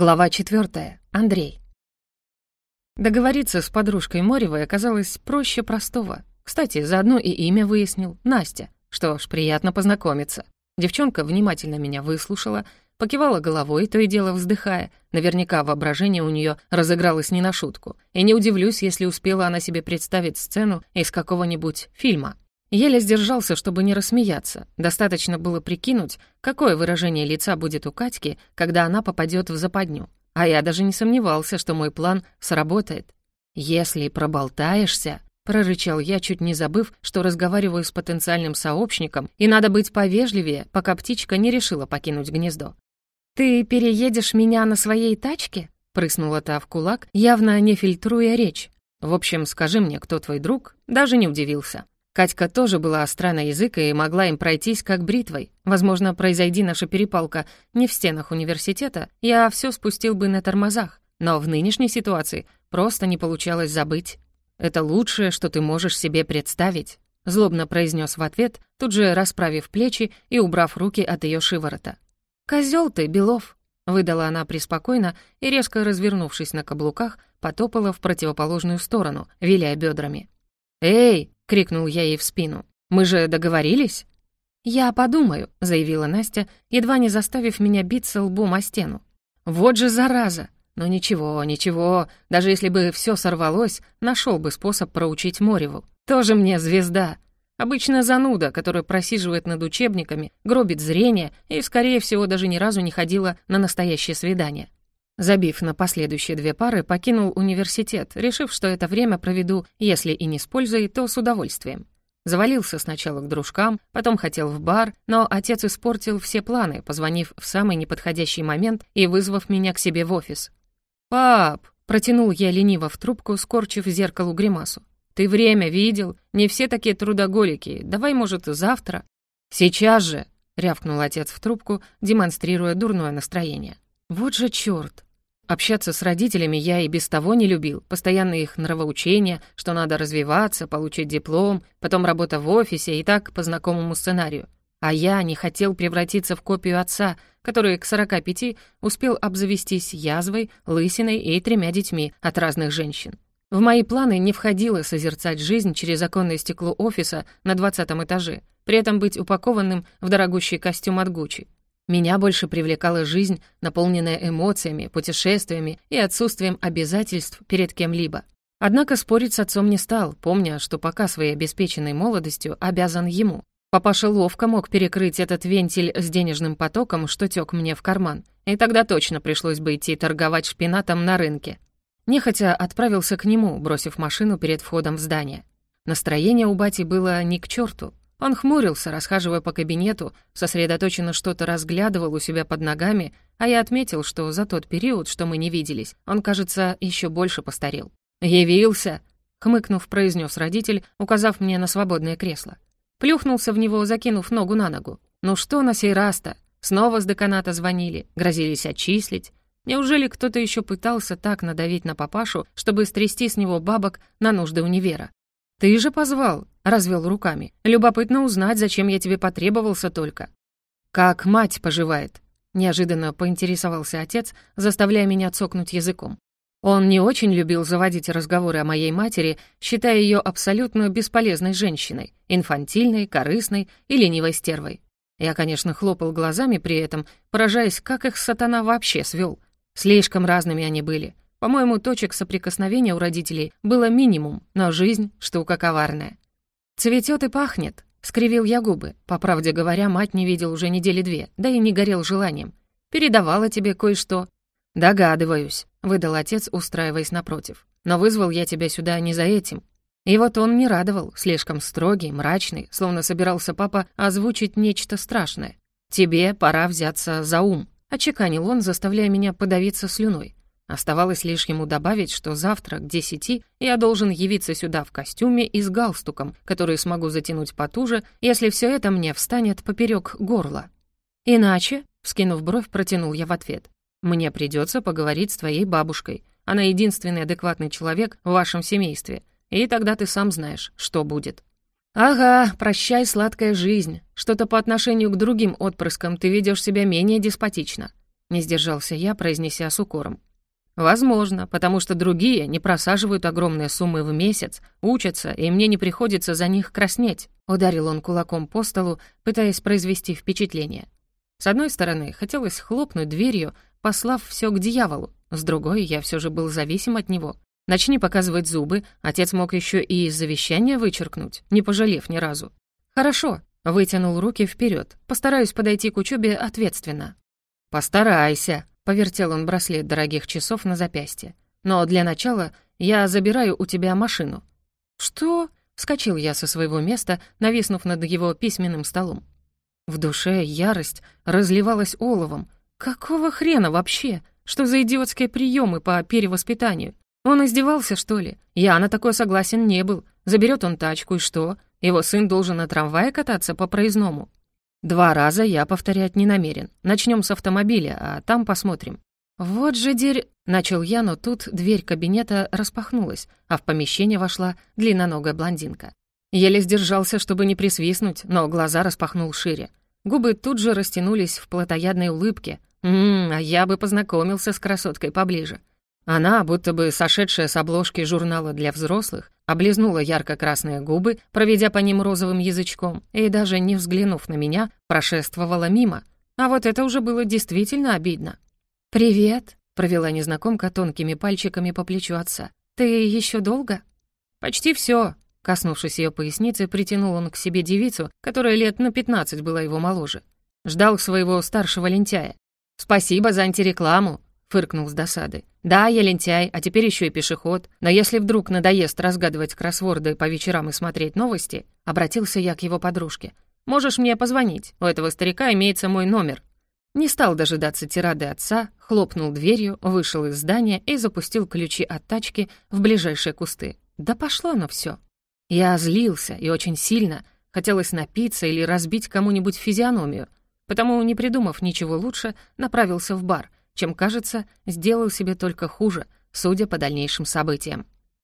Глава четвертая. Андрей. Договориться с подружкой Моревой оказалось проще простого. Кстати, заодно и имя выяснил — Настя. Что ж, приятно познакомиться. Девчонка внимательно меня выслушала, покивала головой, то и дело вздыхая. Наверняка воображение у нее разыгралось не на шутку. И не удивлюсь, если успела она себе представить сцену из какого-нибудь фильма. Еле сдержался, чтобы не рассмеяться. Достаточно было прикинуть, какое выражение лица будет у Катьки, когда она попадет в западню. А я даже не сомневался, что мой план сработает. «Если проболтаешься», — прорычал я, чуть не забыв, что разговариваю с потенциальным сообщником, и надо быть повежливее, пока птичка не решила покинуть гнездо. «Ты переедешь меня на своей тачке?» — прыснула та в кулак, явно не фильтруя речь. «В общем, скажи мне, кто твой друг?» Даже не удивился. Катька тоже была остра на язык и могла им пройтись как бритвой. Возможно, произойди наша перепалка не в стенах университета, я все спустил бы на тормозах. Но в нынешней ситуации просто не получалось забыть. «Это лучшее, что ты можешь себе представить», — злобно произнес в ответ, тут же расправив плечи и убрав руки от ее шиворота. «Козёл ты, Белов», — выдала она преспокойно и, резко развернувшись на каблуках, потопала в противоположную сторону, виляя бедрами. «Эй!» — крикнул я ей в спину. «Мы же договорились?» «Я подумаю», — заявила Настя, едва не заставив меня биться лбом о стену. «Вот же зараза! Но ничего, ничего, даже если бы все сорвалось, нашел бы способ проучить Мореву. Тоже мне звезда. Обычно зануда, которая просиживает над учебниками, гробит зрение и, скорее всего, даже ни разу не ходила на настоящее свидание. Забив на последующие две пары, покинул университет, решив, что это время проведу, если и не с пользой, то с удовольствием. Завалился сначала к дружкам, потом хотел в бар, но отец испортил все планы, позвонив в самый неподходящий момент и вызвав меня к себе в офис. «Пап!» — протянул я лениво в трубку, скорчив зеркалу гримасу. «Ты время видел? Не все такие трудоголики. Давай, может, завтра?» «Сейчас же!» — рявкнул отец в трубку, демонстрируя дурное настроение. «Вот же чёрт! Общаться с родителями я и без того не любил. Постоянно их нравоучения, что надо развиваться, получить диплом, потом работа в офисе и так по знакомому сценарию. А я не хотел превратиться в копию отца, который к 45 успел обзавестись язвой, лысиной и тремя детьми от разных женщин. В мои планы не входило созерцать жизнь через оконное стекло офиса на 20 этаже, при этом быть упакованным в дорогущий костюм от Гуччи. Меня больше привлекала жизнь, наполненная эмоциями, путешествиями и отсутствием обязательств перед кем-либо. Однако спорить с отцом не стал, помня, что пока своей обеспеченной молодостью обязан ему. Папаша ловко мог перекрыть этот вентиль с денежным потоком, что тёк мне в карман, и тогда точно пришлось бы идти торговать шпинатом на рынке. Нехотя отправился к нему, бросив машину перед входом в здание. Настроение у бати было ни к черту. Он хмурился, расхаживая по кабинету, сосредоточенно что-то разглядывал у себя под ногами, а я отметил, что за тот период, что мы не виделись, он, кажется, еще больше постарел. «Явился!» — хмыкнув, произнес родитель, указав мне на свободное кресло. Плюхнулся в него, закинув ногу на ногу. «Ну что на сей раз-то? Снова с деканата звонили, грозились отчислить. Неужели кто-то еще пытался так надавить на папашу, чтобы стрясти с него бабок на нужды универа? «Ты же позвал», — развел руками. «Любопытно узнать, зачем я тебе потребовался только». «Как мать поживает?» — неожиданно поинтересовался отец, заставляя меня цокнуть языком. Он не очень любил заводить разговоры о моей матери, считая ее абсолютно бесполезной женщиной, инфантильной, корыстной и ленивой стервой. Я, конечно, хлопал глазами при этом, поражаясь, как их сатана вообще свел. Слишком разными они были. По-моему, точек соприкосновения у родителей было минимум, но жизнь — штука коварная. «Цветет и пахнет», — скривил я губы. По правде говоря, мать не видел уже недели две, да и не горел желанием. «Передавала тебе кое-что». «Догадываюсь», — выдал отец, устраиваясь напротив. «Но вызвал я тебя сюда не за этим». И вот он не радовал, слишком строгий, мрачный, словно собирался папа озвучить нечто страшное. «Тебе пора взяться за ум», — очеканил он, заставляя меня подавиться слюной. Оставалось лишь ему добавить, что завтра к десяти я должен явиться сюда в костюме и с галстуком, который смогу затянуть потуже, если все это мне встанет поперек горла. «Иначе», — вскинув бровь, протянул я в ответ, «мне придется поговорить с твоей бабушкой. Она единственный адекватный человек в вашем семействе, и тогда ты сам знаешь, что будет». «Ага, прощай, сладкая жизнь. Что-то по отношению к другим отпрыскам ты ведешь себя менее деспотично. Не сдержался я, произнеся с укором. Возможно, потому что другие не просаживают огромные суммы в месяц, учатся, и мне не приходится за них краснеть. Ударил он кулаком по столу, пытаясь произвести впечатление. С одной стороны, хотелось хлопнуть дверью, послав все к дьяволу. С другой, я все же был зависим от него. Начни показывать зубы, отец мог еще и из завещания вычеркнуть, не пожалев ни разу. «Хорошо», — вытянул руки вперед. «Постараюсь подойти к учебе ответственно». «Постарайся», — повертел он браслет дорогих часов на запястье. «Но для начала я забираю у тебя машину». «Что?» — вскочил я со своего места, нависнув над его письменным столом. В душе ярость разливалась оловом. «Какого хрена вообще? Что за идиотские приемы по перевоспитанию? Он издевался, что ли? Я на такое согласен не был. Заберет он тачку, и что? Его сын должен на трамвае кататься по проездному. Два раза я повторять не намерен. Начнем с автомобиля, а там посмотрим. Вот же дерь... Начал я, но тут дверь кабинета распахнулась, а в помещение вошла длинноногая блондинка. Еле сдержался, чтобы не присвистнуть, но глаза распахнул шире. Губы тут же растянулись в плотоядной улыбке. «Ммм, а я бы познакомился с красоткой поближе. Она, будто бы сошедшая с обложки журнала для взрослых, облизнула ярко-красные губы, проведя по ним розовым язычком, и даже не взглянув на меня, прошествовала мимо. А вот это уже было действительно обидно. «Привет», — провела незнакомка тонкими пальчиками по плечу отца. «Ты еще долго?» «Почти все. Коснувшись ее поясницы, притянул он к себе девицу, которая лет на пятнадцать была его моложе. Ждал своего старшего лентяя. «Спасибо за антирекламу», фыркнул с досады. «Да, я лентяй, а теперь еще и пешеход. Но если вдруг надоест разгадывать кроссворды по вечерам и смотреть новости, обратился я к его подружке. Можешь мне позвонить, у этого старика имеется мой номер». Не стал дожидаться тирады отца, хлопнул дверью, вышел из здания и запустил ключи от тачки в ближайшие кусты. Да пошло оно все. Я злился и очень сильно, хотелось напиться или разбить кому-нибудь физиономию, потому, не придумав ничего лучше, направился в бар — чем кажется, сделал себе только хуже, судя по дальнейшим событиям.